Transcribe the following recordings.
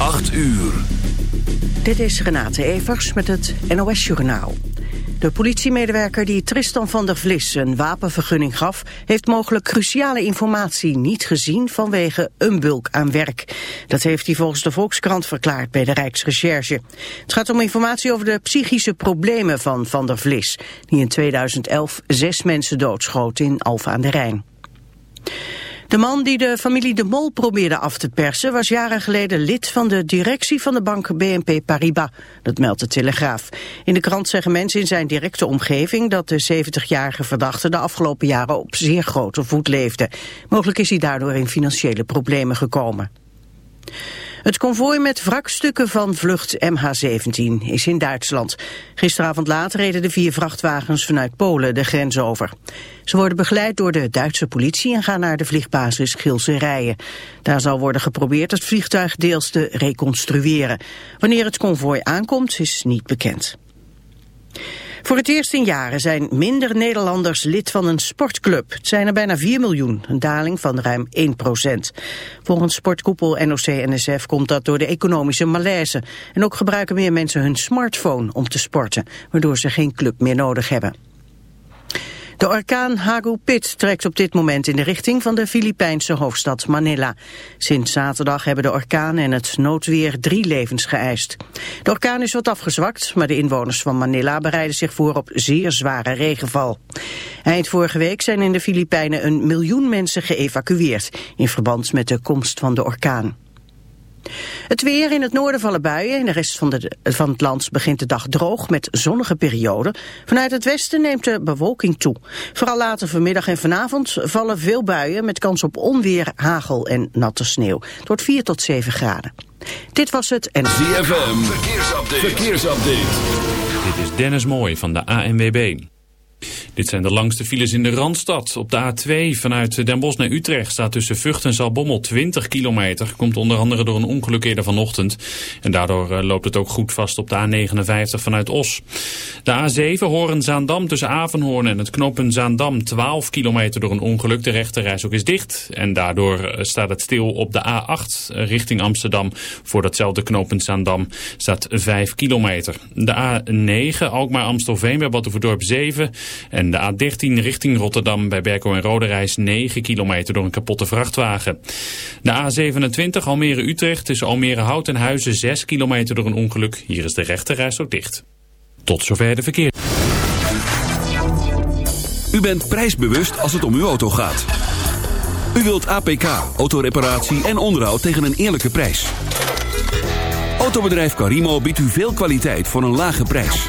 8 uur. Dit is Renate Evers met het NOS Journaal. De politiemedewerker die Tristan van der Vlis een wapenvergunning gaf... heeft mogelijk cruciale informatie niet gezien vanwege een bulk aan werk. Dat heeft hij volgens de Volkskrant verklaard bij de Rijksrecherche. Het gaat om informatie over de psychische problemen van van der Vlis... die in 2011 zes mensen doodschoot in Alphen aan de Rijn. De man die de familie De Mol probeerde af te persen... was jaren geleden lid van de directie van de bank BNP Paribas. Dat meldt de Telegraaf. In de krant zeggen mensen in zijn directe omgeving... dat de 70-jarige verdachte de afgelopen jaren op zeer grote voet leefde. Mogelijk is hij daardoor in financiële problemen gekomen. Het konvooi met wrakstukken van vlucht MH17 is in Duitsland. Gisteravond laat reden de vier vrachtwagens vanuit Polen de grens over. Ze worden begeleid door de Duitse politie en gaan naar de vliegbasis Gilse Rijen. Daar zal worden geprobeerd het vliegtuig deels te reconstrueren. Wanneer het konvooi aankomt is niet bekend. Voor het eerst in jaren zijn minder Nederlanders lid van een sportclub. Het zijn er bijna 4 miljoen, een daling van ruim 1 procent. Volgens sportkoepel NOC-NSF komt dat door de economische malaise. En ook gebruiken meer mensen hun smartphone om te sporten, waardoor ze geen club meer nodig hebben. De orkaan Hagupit trekt op dit moment in de richting van de Filipijnse hoofdstad Manila. Sinds zaterdag hebben de orkaan en het noodweer drie levens geëist. De orkaan is wat afgezwakt, maar de inwoners van Manila bereiden zich voor op zeer zware regenval. Eind vorige week zijn in de Filipijnen een miljoen mensen geëvacueerd in verband met de komst van de orkaan. Het weer in het noorden vallen buien. In de rest van, de, van het land begint de dag droog met zonnige perioden. Vanuit het westen neemt de bewolking toe. Vooral later vanmiddag en vanavond vallen veel buien... met kans op onweer, hagel en natte sneeuw. Het wordt 4 tot 7 graden. Dit was het en... ZFM, verkeersupdate. verkeersupdate. Dit is Dennis Mooij van de ANWB. Dit zijn de langste files in de Randstad. Op de A2 vanuit Den Bosch naar Utrecht staat tussen Vught en Zalbommel 20 kilometer. Komt onder andere door een ongeluk eerder vanochtend. En daardoor eh, loopt het ook goed vast op de A59 vanuit Os. De A7 Horen-Zaandam tussen Avenhoorn en het knooppunt Zaandam 12 kilometer door een ongeluk. De rechterreis ook is dicht. En daardoor eh, staat het stil op de A8 eh, richting Amsterdam. Voor datzelfde knooppunt Zaandam staat 5 kilometer. De A9 Alkmaar-Amstelveen bij Battenverdorp 7... En de A13 richting Rotterdam bij Berko en Roderijs 9 kilometer door een kapotte vrachtwagen. De A27 Almere-Utrecht tussen Almere-Hout en Huizen 6 kilometer door een ongeluk. Hier is de rechterreis ook dicht. Tot zover de verkeer. U bent prijsbewust als het om uw auto gaat. U wilt APK, autoreparatie en onderhoud tegen een eerlijke prijs. Autobedrijf Carimo biedt u veel kwaliteit voor een lage prijs.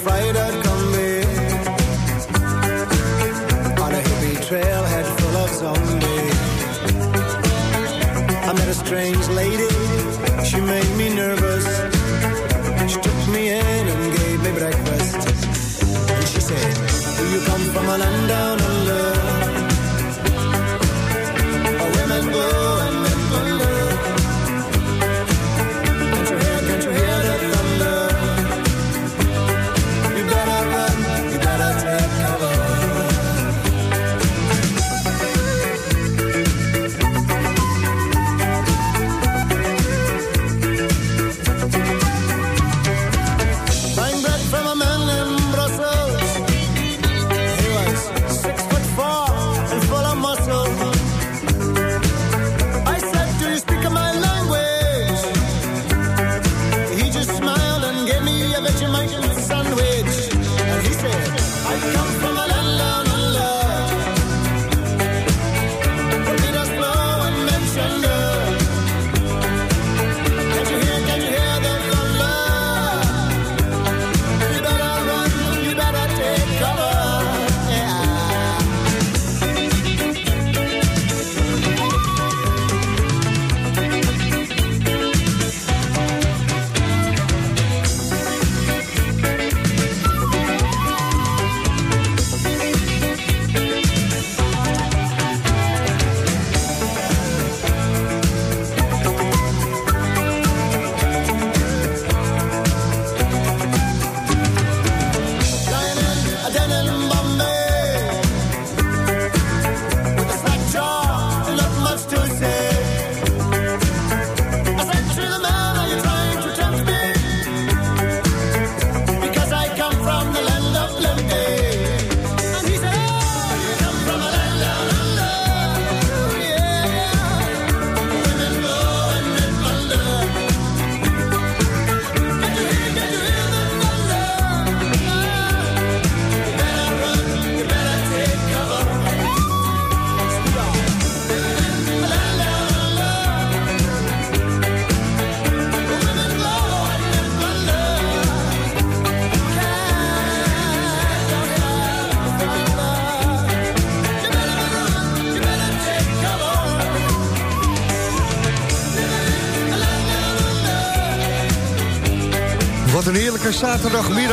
Traveling in a freighter combi on a hippie trailhead full of zombies. I met a strange lady,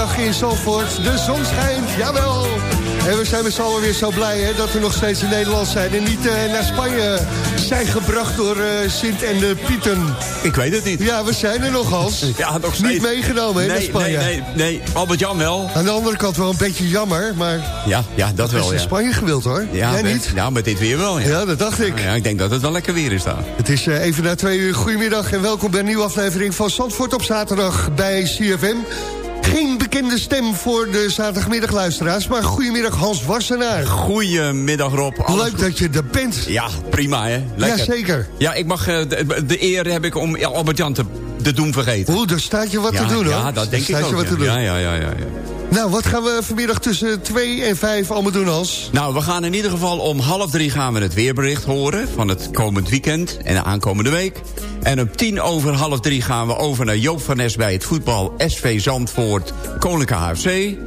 zaterdagmiddag in Zandvoort. De zon schijnt, jawel. En we zijn met z'n allen weer zo blij hè, dat we nog steeds in Nederland zijn... en niet uh, naar Spanje zijn gebracht door uh, Sint en de Pieten. Ik weet het niet. Ja, we zijn er nog, Hans. ja, nog steeds. Niet meegenomen hè, nee, naar Spanje. Nee, nee, nee. Albert-Jan wel. Aan de andere kant wel een beetje jammer, maar... Ja, ja dat wel, is ja. in Spanje gewild, hoor. Ja, Jij met, niet? Ja, met dit weer wel, ja. Ja, dat dacht ik. Ja, ik denk dat het wel lekker weer is daar. Het is uh, even na twee uur. Goedemiddag en welkom bij een nieuwe aflevering van Zandvoort op zaterdag bij CFM. Bekende stem voor de zaterdagmiddagluisteraars, maar goedemiddag Hans Wassenaar. Goedemiddag Rob. Alles Leuk goed? dat je er bent. Ja, prima hè. Lekker. Jazeker. Ja, ik mag, uh, de, de, eer heb ik om Albert-Jan te, te doen vergeten. Oeh, daar staat je wat ja, te doen hoor. Ja, dat denk daar ik staat ook. je wat ja. te doen. Ja, ja, ja, ja, ja. Nou, wat gaan we vanmiddag tussen 2 en 5 allemaal doen, Hans? Nou, we gaan in ieder geval om half drie gaan we het weerbericht horen... van het komend weekend en de aankomende week. En om tien over half drie gaan we over naar Joop van Nes... bij het voetbal SV Zandvoort Koninklijke HFC.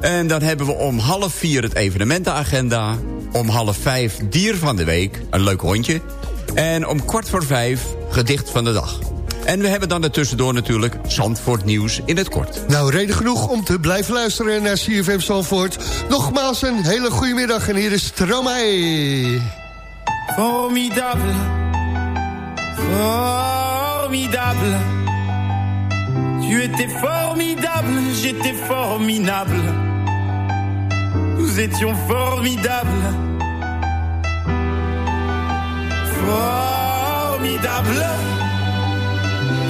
En dan hebben we om half vier het evenementenagenda. Om half vijf dier van de week, een leuk hondje. En om kwart voor vijf gedicht van de dag. En we hebben dan ertussendoor natuurlijk Zandvoort nieuws in het kort. Nou, reden genoeg om te blijven luisteren naar CFM Zandvoort. Nogmaals een hele goede middag en hier is Stromae. Formidable, formidable. Tu étais formidable, j'étais formidable. Nous étions formidables. Formidable.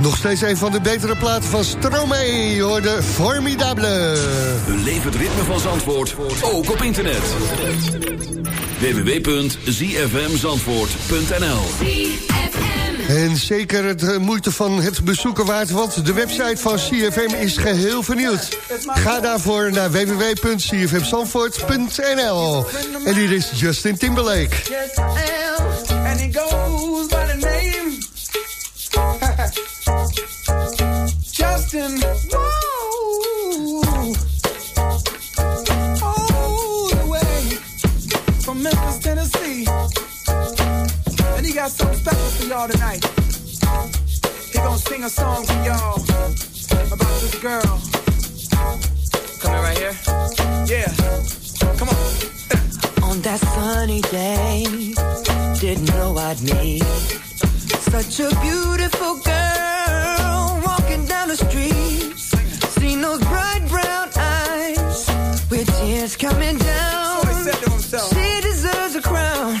Nog steeds een van de betere platen van Stromae. Je hoorde Formidable. Beleef het ritme van Zandvoort, ook op internet. www.zfmzandvoort.nl En zeker het eh, moeite van het bezoeken waard, want de website van CFM is geheel vernieuwd. Ga daarvoor naar www.cfmzandvoort.nl. En hier is Justin Timberlake. Y'all tonight. He gonna sing a song for y'all about this girl. Coming right here? Yeah. Come on. On that sunny day, didn't know I'd meet such a beautiful girl walking down the street. Seen those bright brown eyes with tears coming down. So he said to himself. She deserves a crown,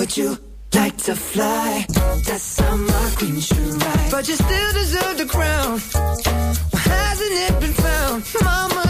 Would you like to fly? That's how my queen should ride. But you still deserve the crown. Why hasn't it been found? Mama,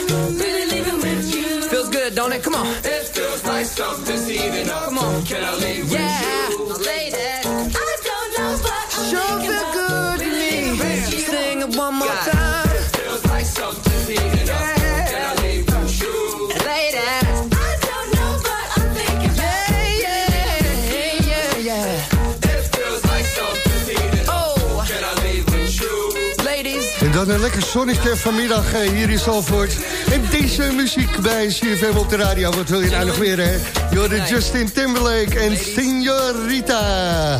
good, don't it? Come on. It feels like something's heating up. Come on. Can I leave with yeah. you? Dan een lekker zonnetje vanmiddag eh, hier in Zalvoort. En deze muziek bij CFM op de radio. Wat wil je nou nog meer, hè? Jorden Justin Timberlake en Signorita.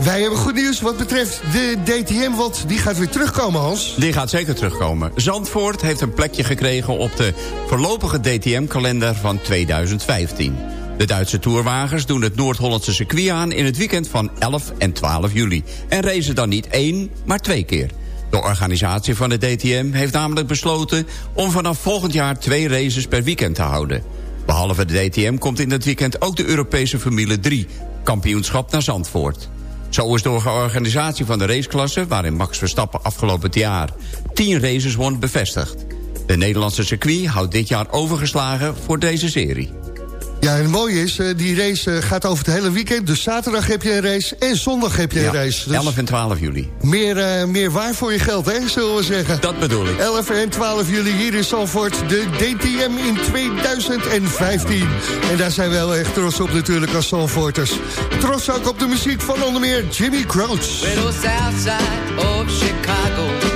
Wij hebben goed nieuws wat betreft de DTM, want die gaat weer terugkomen, Hans. Die gaat zeker terugkomen. Zandvoort heeft een plekje gekregen op de voorlopige DTM-kalender van 2015. De Duitse toerwagens doen het Noord-Hollandse circuit aan... in het weekend van 11 en 12 juli. En racen dan niet één, maar twee keer. De organisatie van de DTM heeft namelijk besloten... om vanaf volgend jaar twee races per weekend te houden. Behalve de DTM komt in dat weekend ook de Europese Formule 3... kampioenschap naar Zandvoort. Zo is door de organisatie van de raceklasse... waarin Max Verstappen afgelopen jaar tien races won bevestigd. De Nederlandse circuit houdt dit jaar overgeslagen voor deze serie. Ja, en het mooie is, eh, die race eh, gaat over het hele weekend. Dus zaterdag heb je een race en zondag heb je een race. Dus 11 en 12 juli. Meer, eh, meer waar voor je geld, hè, zullen we zeggen. Dat bedoel ik. 11 en 12 juli hier in Zandvoort, de DTM in 2015. En daar zijn we wel echt trots op natuurlijk als Zandvoorters. Trots ook op de muziek van onder meer Jimmy Crouch. Southside of Chicago.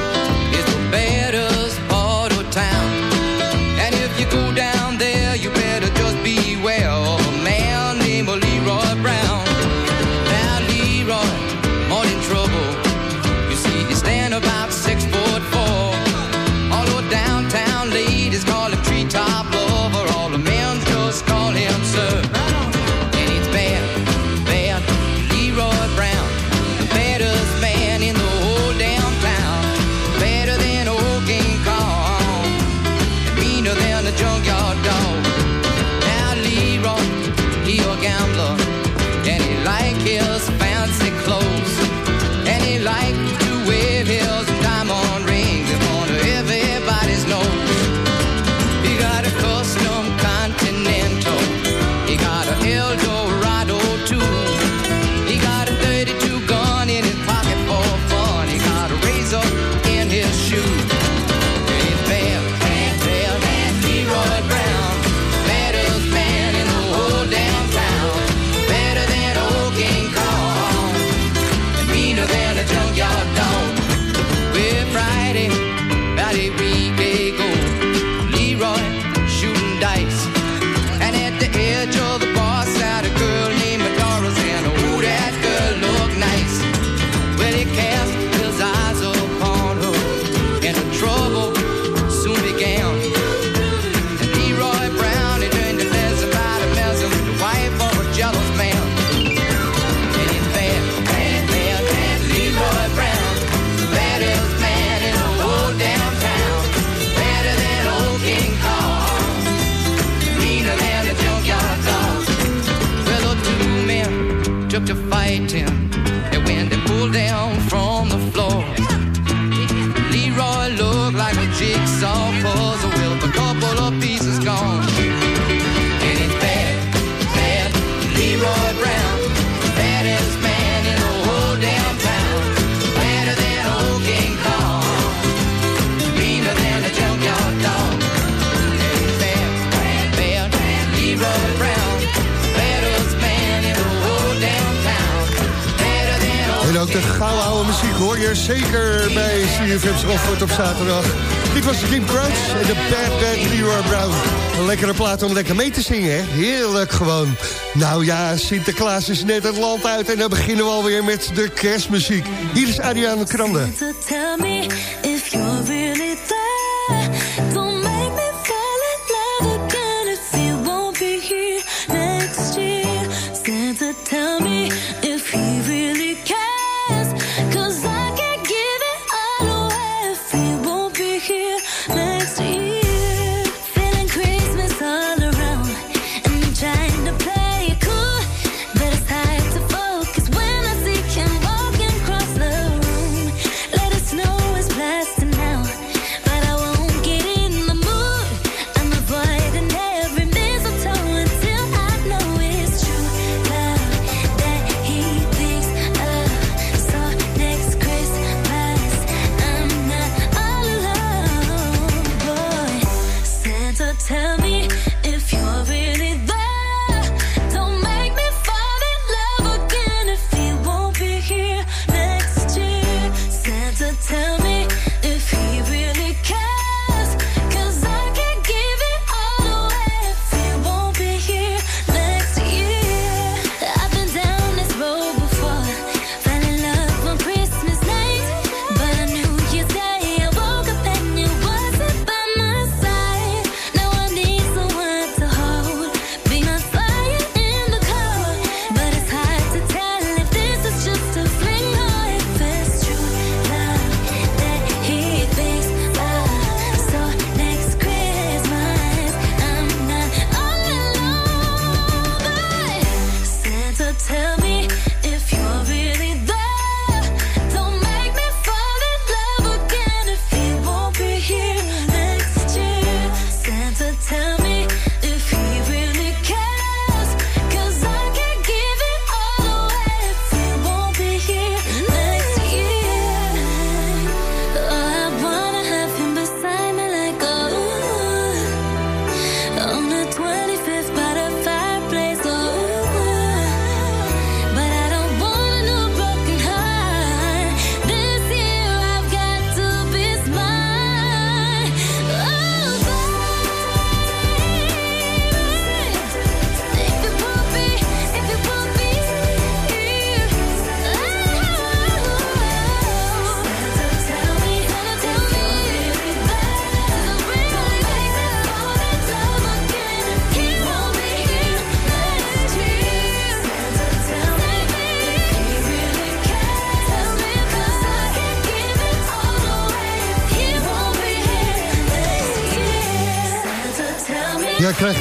hoor je zeker bij CFM Zandvoort op zaterdag. Dit was Jim Crouch en de Bad Bad Leroy Brown. Een lekkere plaat om lekker mee te zingen, hè? Heerlijk gewoon. Nou ja, Sinterklaas is net het land uit... en dan beginnen we alweer met de kerstmuziek. Hier is Adriaan Krande.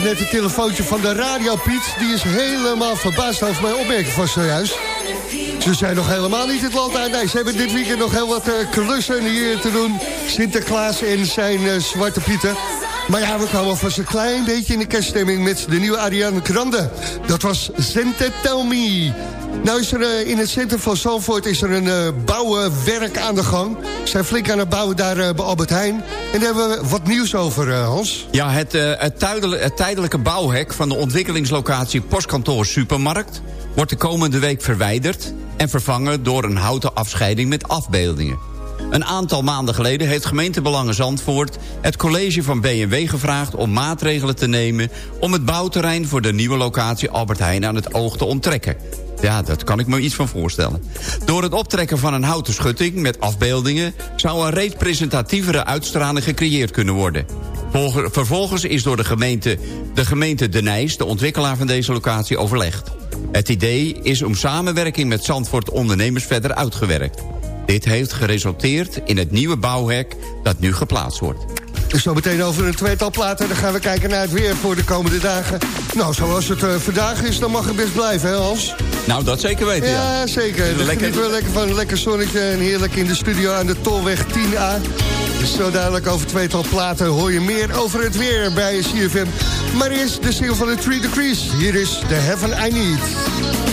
Net een telefoontje van de radio Piet. Die is helemaal verbaasd over mijn opmerking van zojuist. Ze zijn nog helemaal niet het land uit. Nee, ze hebben dit weekend nog heel wat uh, klussen hier te doen. Sinterklaas en zijn uh, Zwarte Pieten. Maar ja, we kwamen vast een klein beetje in de kerststemming... met de nieuwe Ariane Grande. Dat was Zente Tell Me. Nou is er uh, in het centrum van Zandvoort is er een uh, bouwwerk aan de gang. Ze zijn flink aan het bouwen daar uh, bij Albert Heijn. En daar hebben we wat nieuws over, Hans. Ja, het, het, tijdelijke, bouwhek van de ontwikkelingslocatie Postkantoor Supermarkt... wordt de komende week verwijderd en vervangen door een houten afscheiding met afbeeldingen. Een aantal maanden geleden heeft gemeentebelangen Zandvoort... het college van BMW gevraagd om maatregelen te nemen... om het bouwterrein voor de nieuwe locatie Albert Heijn aan het oog te onttrekken. Ja, dat kan ik me iets van voorstellen. Door het optrekken van een houten schutting met afbeeldingen... zou een representatievere uitstraling gecreëerd kunnen worden. Vervolgens is door de gemeente, de gemeente De Nijs, de ontwikkelaar van deze locatie, overlegd. Het idee is om samenwerking met Zandvoort ondernemers verder uitgewerkt. Dit heeft geresulteerd in het nieuwe bouwhek dat nu geplaatst wordt. Zo meteen over een tweetal platen. Dan gaan we kijken naar het weer voor de komende dagen. Nou, zoals het uh, vandaag is, dan mag het best blijven, hè Hans? Nou, dat zeker weten, ja. Ja, zeker. Dan lekker... wel lekker van een lekker zonnetje en heerlijk in de studio aan de Tolweg 10A. Dus zo dadelijk over tweetal platen hoor je meer over het weer bij CFM. Maar eerst de single van de Three Degrees. Hier is The Heaven I Need.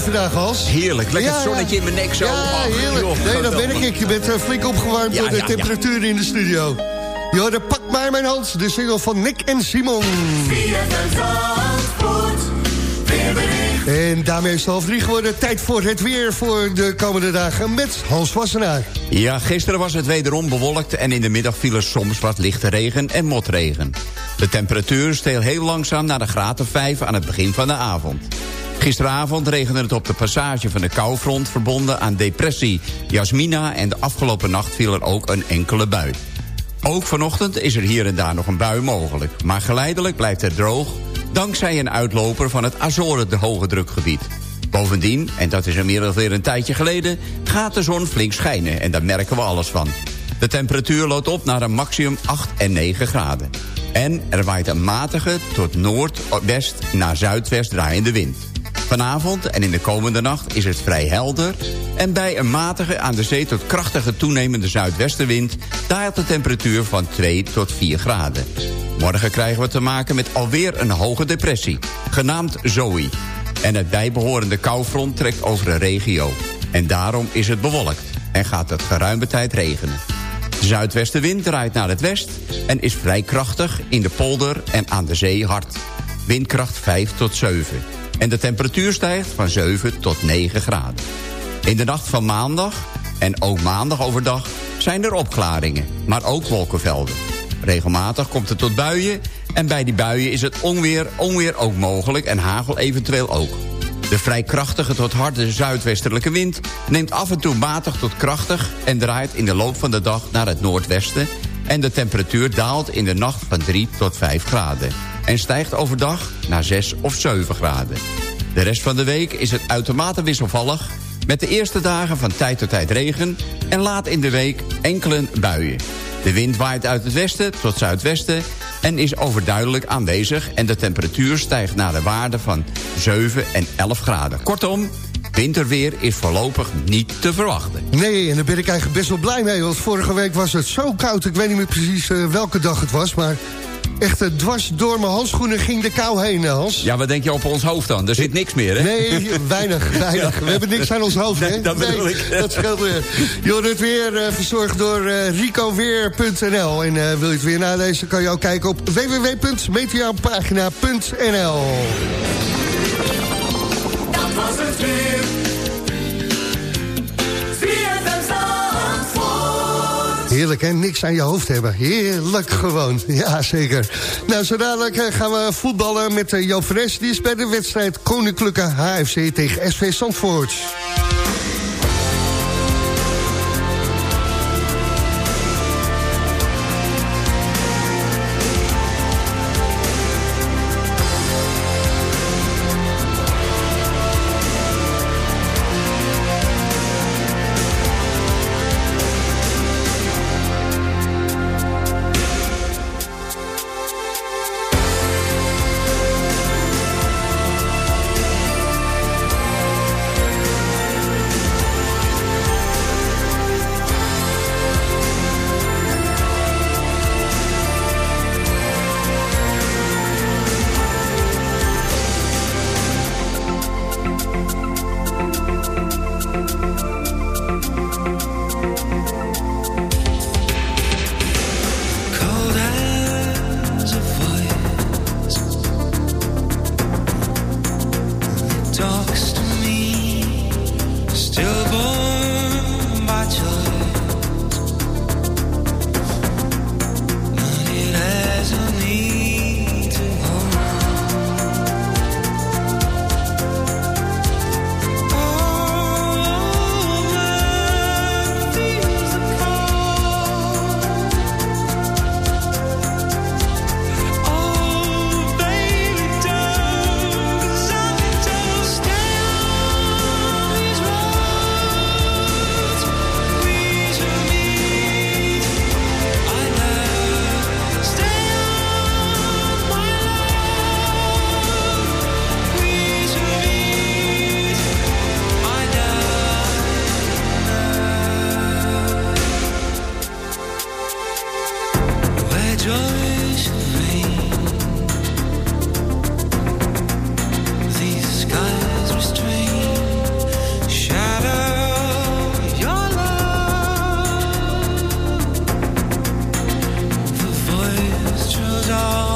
Vandaag, Hans. Heerlijk, lekker Ja, ja. zonnetje in mijn nek zo. Ja, Ach, heerlijk. joh, nee, dat ben ik. Je bent eh, flink opgewarmd Ja, door de ja, ja. temperatuur in de studio. Jo, dan pak maar mijn hand. De single van Nick en Simon. En daarmee is het half drie geworden. Tijd voor het weer voor de komende dagen met Hans Wassenaar. Ja, gisteren was het wederom bewolkt en in de middag viel er soms wat lichte regen en motregen. De temperatuur steeg heel langzaam naar de graad of 5 aan het begin van de avond. Gisteravond regende het op de passage van de koufront verbonden aan depressie Jasmina en de afgelopen nacht viel er ook een enkele bui. Ook vanochtend is er hier en daar nog een bui mogelijk, maar geleidelijk blijft het droog dankzij een uitloper van het Azoren de hoge drukgebied. Bovendien, en dat is inmiddels weer een tijdje geleden... gaat de zon flink schijnen en daar merken we alles van. De temperatuur loopt op naar een maximum 8 en 9 graden. En er waait een matige tot noordwest naar zuidwest draaiende wind. Vanavond en in de komende nacht is het vrij helder... en bij een matige aan de zee tot krachtige toenemende zuidwestenwind... daalt de temperatuur van 2 tot 4 graden. Morgen krijgen we te maken met alweer een hoge depressie, genaamd Zoe. En het bijbehorende koufront trekt over de regio. En daarom is het bewolkt en gaat het geruime tijd regenen. De zuidwestenwind draait naar het west en is vrij krachtig in de polder en aan de zee hard. Windkracht 5 tot 7. En de temperatuur stijgt van 7 tot 9 graden. In de nacht van maandag en ook maandag overdag zijn er opklaringen, maar ook wolkenvelden. Regelmatig komt het tot buien en bij die buien is het onweer, onweer ook mogelijk en hagel eventueel ook. De vrij krachtige tot harde zuidwestelijke wind neemt af en toe matig tot krachtig... en draait in de loop van de dag naar het noordwesten... en de temperatuur daalt in de nacht van 3 tot 5 graden... en stijgt overdag naar 6 of 7 graden. De rest van de week is het uitermate wisselvallig... met de eerste dagen van tijd tot tijd regen... en laat in de week enkele buien. De wind waait uit het westen tot zuidwesten en is overduidelijk aanwezig... en de temperatuur stijgt naar de waarde van 7 en 11 graden. Kortom, winterweer is voorlopig niet te verwachten. Nee, en daar ben ik eigenlijk best wel blij mee. Want vorige week was het zo koud. Ik weet niet meer precies eh, welke dag het was. Maar Echt eh, dwars door mijn handschoenen ging de kou heen, eh, Hans. Ja, wat denk je op ons hoofd dan? Er zit niks meer, hè? Nee, weinig, weinig. We hebben niks aan ons hoofd, hè? Nee, dat bedoel ik. Dat scheelt weer. Je hoort het weer eh, verzorgd door eh, ricoweer.nl. En eh, wil je het weer nalezen, kan je ook kijken op www.meteopagina.nl. Dat was het weer. Heerlijk, hè? Niks aan je hoofd hebben. Heerlijk gewoon. Ja, zeker. Nou, zo dadelijk eh, gaan we voetballen met uh, Joop Fres. Die is bij de wedstrijd Koninklijke HFC tegen SV Zandvoort. all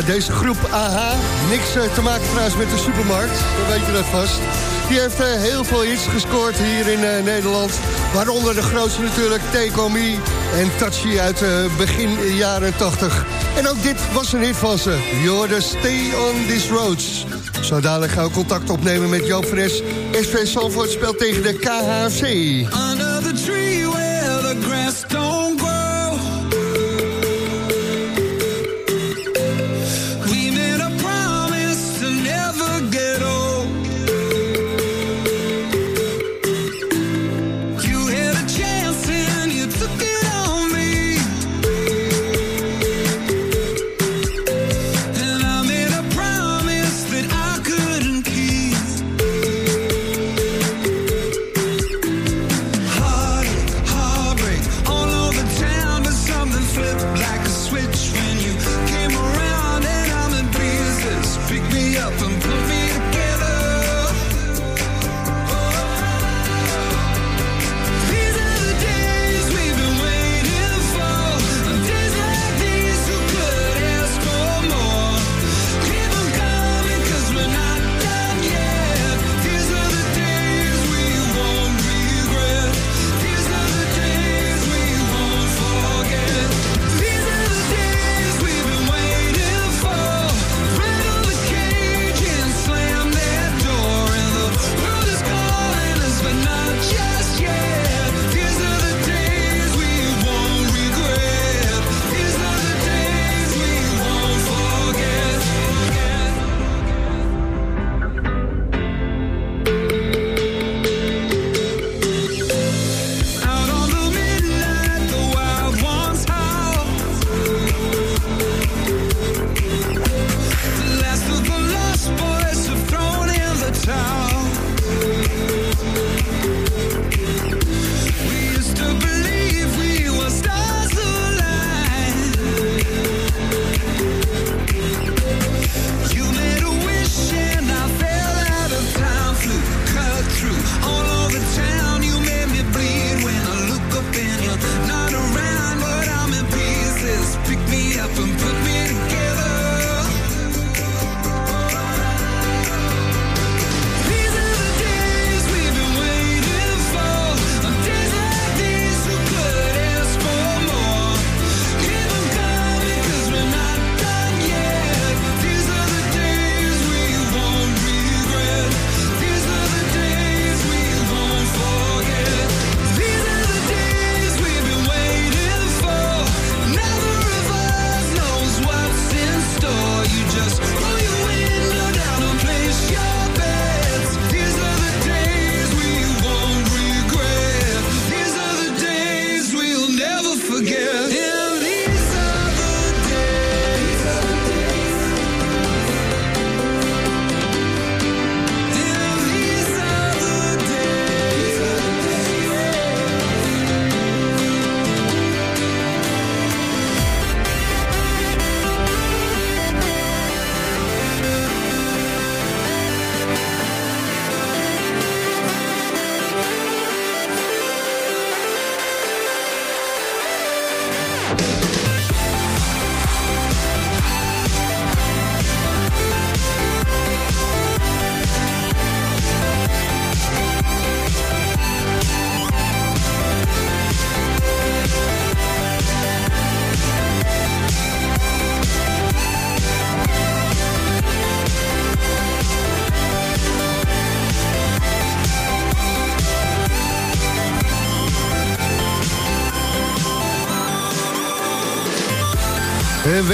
Eh, deze groep ah, niks eh, te maken trouwens met de supermarkt, dan weet je dat vast. Die heeft eh, heel veel hits gescoord hier in Nederland. Waaronder de grootste natuurlijk, Take On Me en Tachi uit begin jaren 80. En ook dit was een hit van ze. You're Stay On These Roads. Zo dadelijk gaan we contact opnemen met Joop Fres. SV Salford speelt tegen de KHC.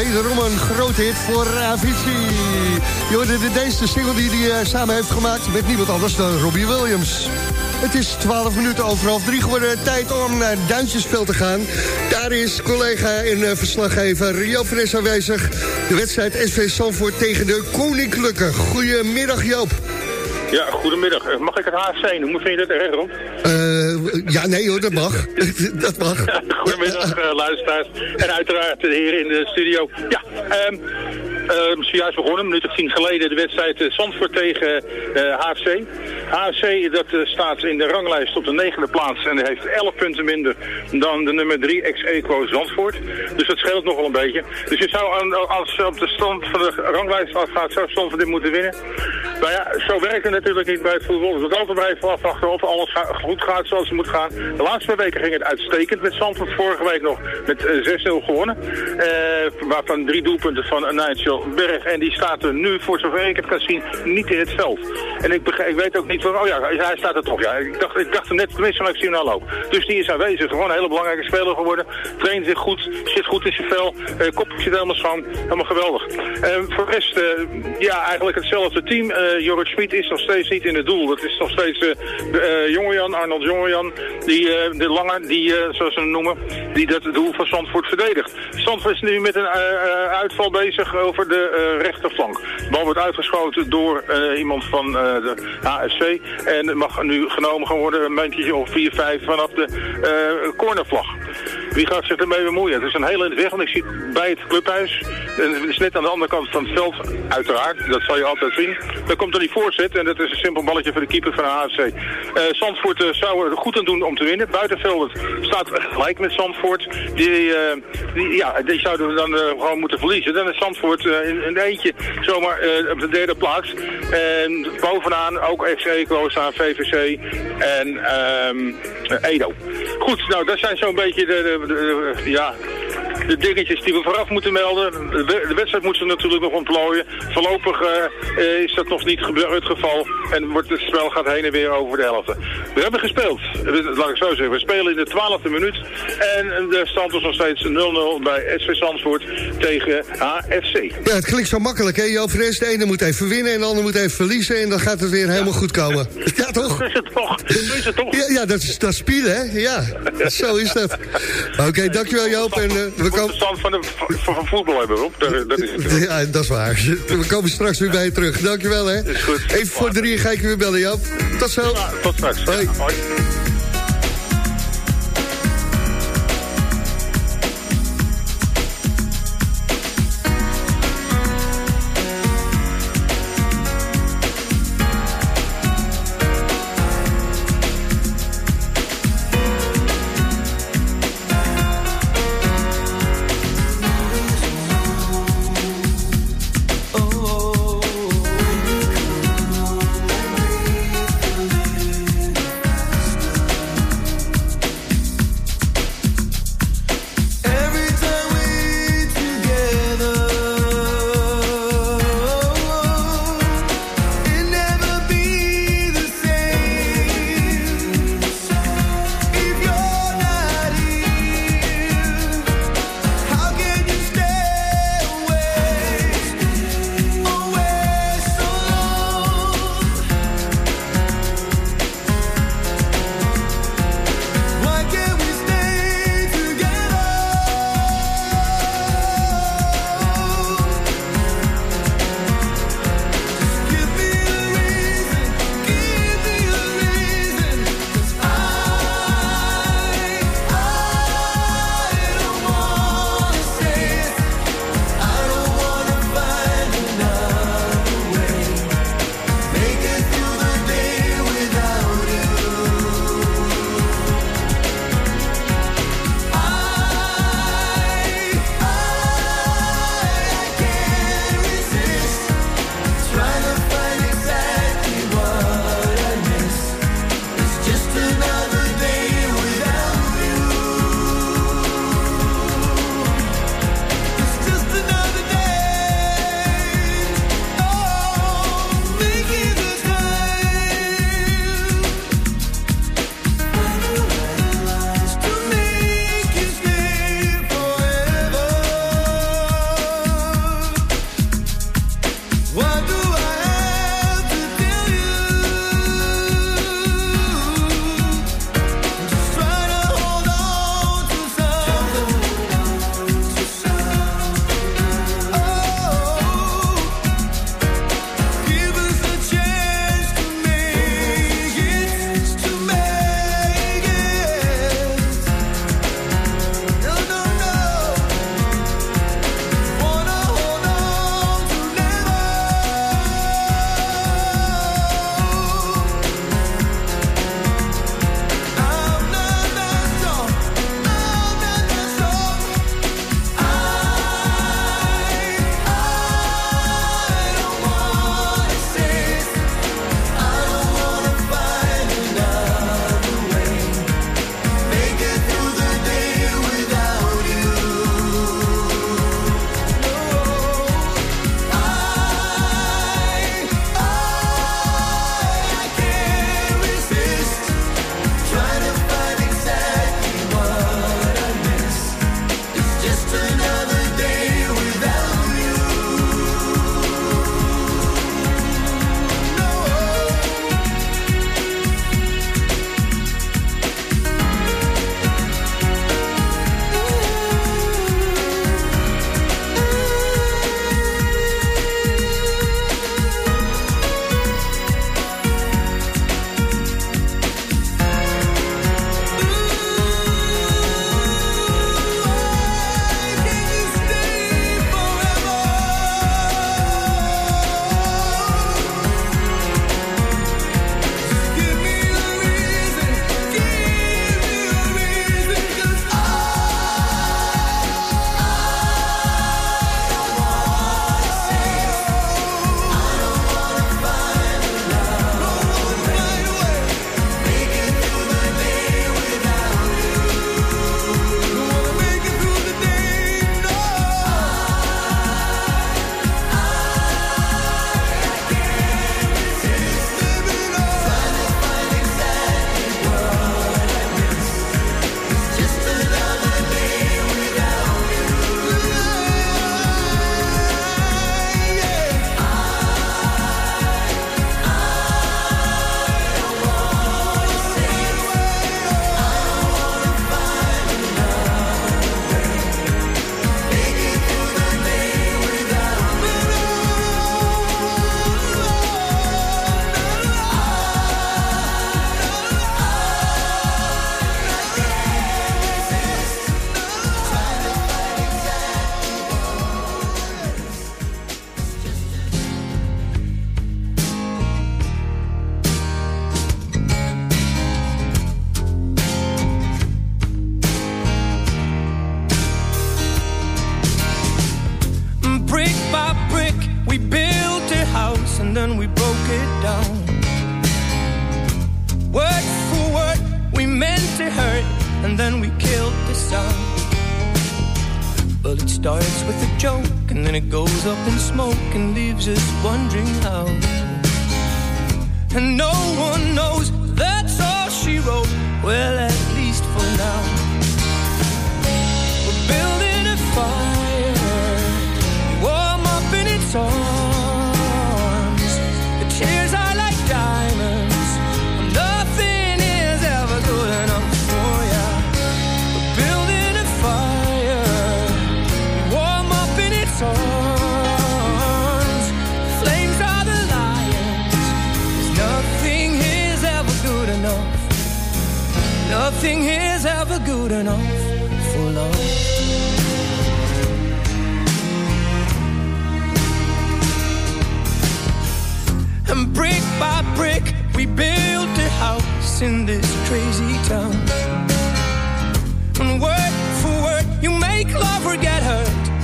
wederom een groot hit voor Avicii. Jorden, de deze single die hij eh, samen heeft gemaakt met niemand anders dan Robbie Williams. Het is 12 minuten over half drie geworden. Tijd om naar Duintjesveld te gaan. Daar is collega en eh, verslaggever Rio Fres aanwezig. De wedstrijd SV Sanford tegen de Koninklijke. Goedemiddag Joop. Ja, goedemiddag. Eh, mag ik het haast zijn? Hoe vind je dat erg, Ron? Ja, nee hoor, dat mag. dat mag. Goedemiddag, eh, luisteraars. En uiteraard de heren in de studio. Ja, ehm ehm, zojuist begonnen, een minuut of tien geleden, de wedstrijd eh, Zandvoort tegen eh, HFC. HFC dat, eh, staat in de ranglijst op de negende plaats en heeft 11 punten minder dan de nummer 3 ex-equo Zandvoort. Dus dat scheelt nog wel een beetje. Dus je zou aan, als op de stand van de ranglijst afgaat, zou Zandvoort dit moeten winnen. Maar ja, zo werkt het natuurlijk niet bij het voetbal. Dus moeten altijd even afwachten of alles goed gaat zoals het moet gaan. De laatste twee weken ging het uitstekend met Zandvoort. Vorige week nog met eh, 6-0 gewonnen. Eh, waarvan drie doelpunten van Nigel Berg. En die staat er nu, voor zover ik het kan zien, niet in het veld. En ik, ik weet ook niet van, oh ja, hij staat er toch. Ja, ik dacht, ik dacht er net, tenminste, van ik zie hem nou lopen. Dus die is aanwezig. Gewoon een hele belangrijke speler geworden. Traint zich goed, zit goed in zijn vel. Eh kopje zit helemaal schoon. Helemaal geweldig. Eh, voor de rest, eh, ja, eigenlijk hetzelfde team. Eh Jorrit Schmid is nog steeds niet in het doel. Dat is nog steeds uh, Jongejan, Arnold Jongejan. Die, de lange, die, zoals ze hem noemen, die dat doel van Zandvoort verdedigt. Zandvoort is nu met een uitval bezig over de eh, rechterflank. De bal wordt uitgeschoten door eh, iemand van eh, de HSC. En mag nu genomen gaan worden een muntje of 4-5 vanaf de cornervlag. Wie gaat zich ermee bemoeien? Het is een hele weg, want ik zie bij het clubhuis. En het is net aan de andere kant van het veld, uiteraard. Dat zal je altijd zien. Dan komt er die voorzet en dat is een simpel balletje voor de keeper van de HFC. Eh Zandvoort zou er goed aan doen om te winnen. Buitenveld staat gelijk met Zandvoort. Die, die, ja, die zouden we dan gewoon moeten verliezen. Dan is Zandvoort in, in eentje zomaar eh, op de derde plaats. En bovenaan ook FC staan VVC en ehm, Edo. Goed, nou dat zijn zo'n beetje de- ja, de dingetjes die we vooraf moeten melden. De, we- de wedstrijd moeten ze natuurlijk nog ontplooien. Voorlopig eh, eh, is dat nog niet het geval. En wordt het spel gaat heen en weer over de helft. We hebben gespeeld. Laat ik zo zeggen. We spelen in de twaalfde minuut. En de stand is nog steeds 0-0 bij SV Zandvoort tegen HFC. Ja, het klinkt zo makkelijk, hè, Fres? De ene moet even winnen en de ander moet even verliezen... en dan gaat het weer helemaal goed komen. Ja, toch? Dat is het toch? Dat is het toch? Ja, ja dat is dat is spelen, hè? Ja, zo is dat. Oké, dankjewel Joop. En, eh, we komen... stand van, de, van, van voetbal hebben, Rob. Dat, dat is het. Ja, dat is waar. We komen straks weer bij je terug. Dankjewel, hè. Even voor drie ga ik je weer bellen, Joop. Tot zo. Tot straks. Hoi. Hoi.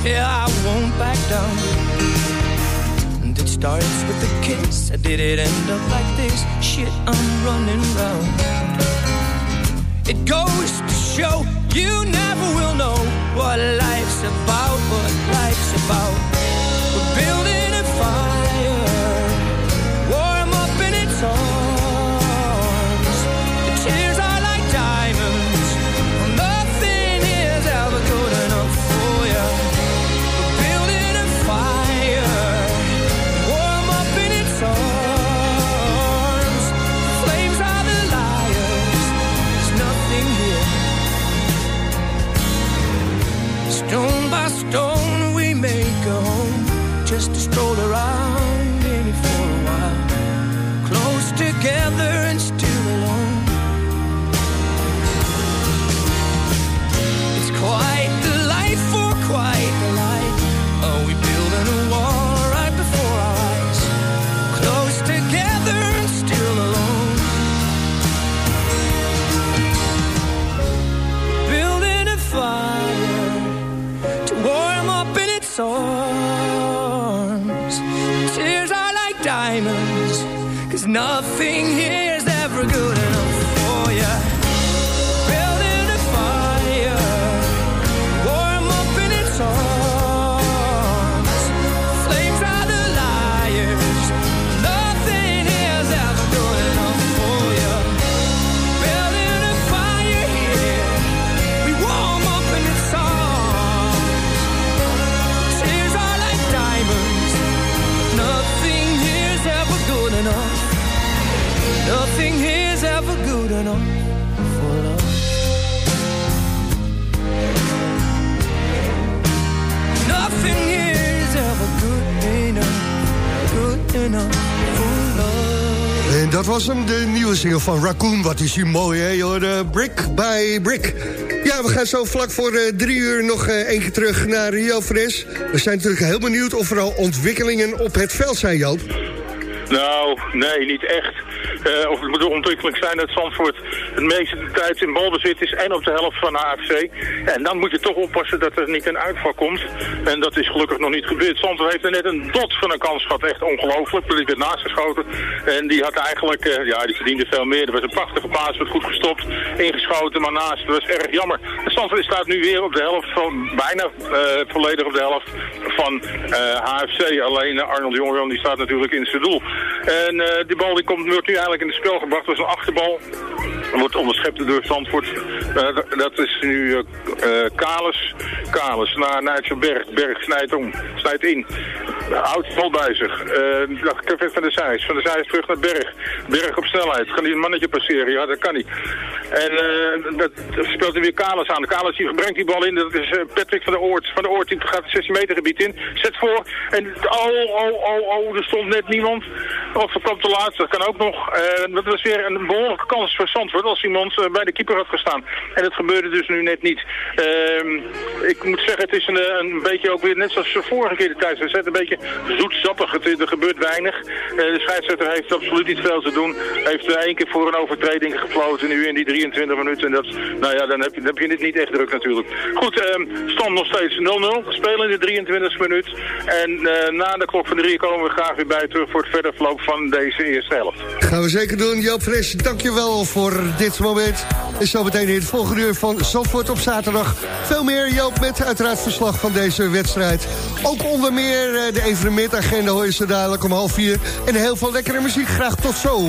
Yeah, I won't back down. And it starts with a kiss. Did it end up like this? Shit, I'm running round. It goes to show you never will know what life's about, what life's about. We're building Nothing here's ever good enough for love. Nothing here's ever good enough. Good enough for love. En dat was hem, de nieuwe single van Raccoon. Wat is hier mooi, hè? Je hoorde Brick by Brick. Ja, we gaan zo vlak voor eh, drie uur nog eh één keer terug naar Rio Fres. We zijn natuurlijk heel benieuwd of er al ontwikkelingen op het veld zijn, Joop. Nou, nee, niet echt. Eh, of het moet een ontwikkeling zijn dat Zandvoort het meeste tijd in balbezit is en op de helft van AFC. En dan moet je toch oppassen dat er niet een uitval komt. En dat is gelukkig nog niet gebeurd. Zandvoort heeft er net een dot van een kans gehad. Echt ongelooflijk. Die werd naast geschoten. En die had eigenlijk, eh, ja, die verdiende veel meer. Er was een prachtige paas, werd goed gestopt. Ingeschoten, maar naast. Dat was erg jammer. Zandvoort staat nu weer op de helft van, bijna eh, volledig op de helft van HFC. Alleen Arnold Jongewan die staat natuurlijk in zijn doel. En die bal die komt, nu eigenlijk in het spel gebracht. Was een achterbal. Wordt onderschept door Zandvoort. Eh, dat- is nu eh, Kalis. Kalis naar Nigel Berg. Berg snijdt om. Snijdt in. Houdt de bal bij zich. Uh, van de Zijs. Van de Zijs terug naar Berg. Berg op snelheid. Kan hij een mannetje passeren? Ja, dat kan hij. En eh, dat speelt hij weer Kalis aan. Kalis die brengt die bal in. Dat is Patrick van der Oort. Van der Oort die gaat het 16 meter gebied in. Zet voor. En oh, oh, oh, oh. Er stond net niemand. Of het kwam te laat. Dat kan ook nog. Eh, dat was weer een behoorlijke kans voor Zandvoort als iemand eh, bij de keeper had gestaan. En dat gebeurde dus nu net niet. Ehm, ik moet zeggen, het is een, eh, een, beetje ook weer net zoals de vorige keer de thuiswedstrijd. Een beetje zoetsappig. Het, er gebeurt weinig. de scheidsrechter heeft absoluut niet veel te doen. heeft heeft één keer voor een overtreding gefloten nu in die 23 minuten. En dat, nou ja, dan heb je, dan heb je niet echt druk natuurlijk. Goed, ehm, stand nog steeds 0-0. Spelen in de 23 e minuut. En na de klok van drie komen we graag weer bij terug voor het verder verloop van deze eerste helft zeker doen. Joop Fres, dankjewel voor dit moment. En zo meteen in het volgende uur van Zandvoort op zaterdag. Veel meer, Joop, met uiteraard verslag van deze wedstrijd. Ook onder meer eh, de evenementagenda hoor je ze dadelijk om half vier. En heel veel lekkere muziek. Graag tot zo.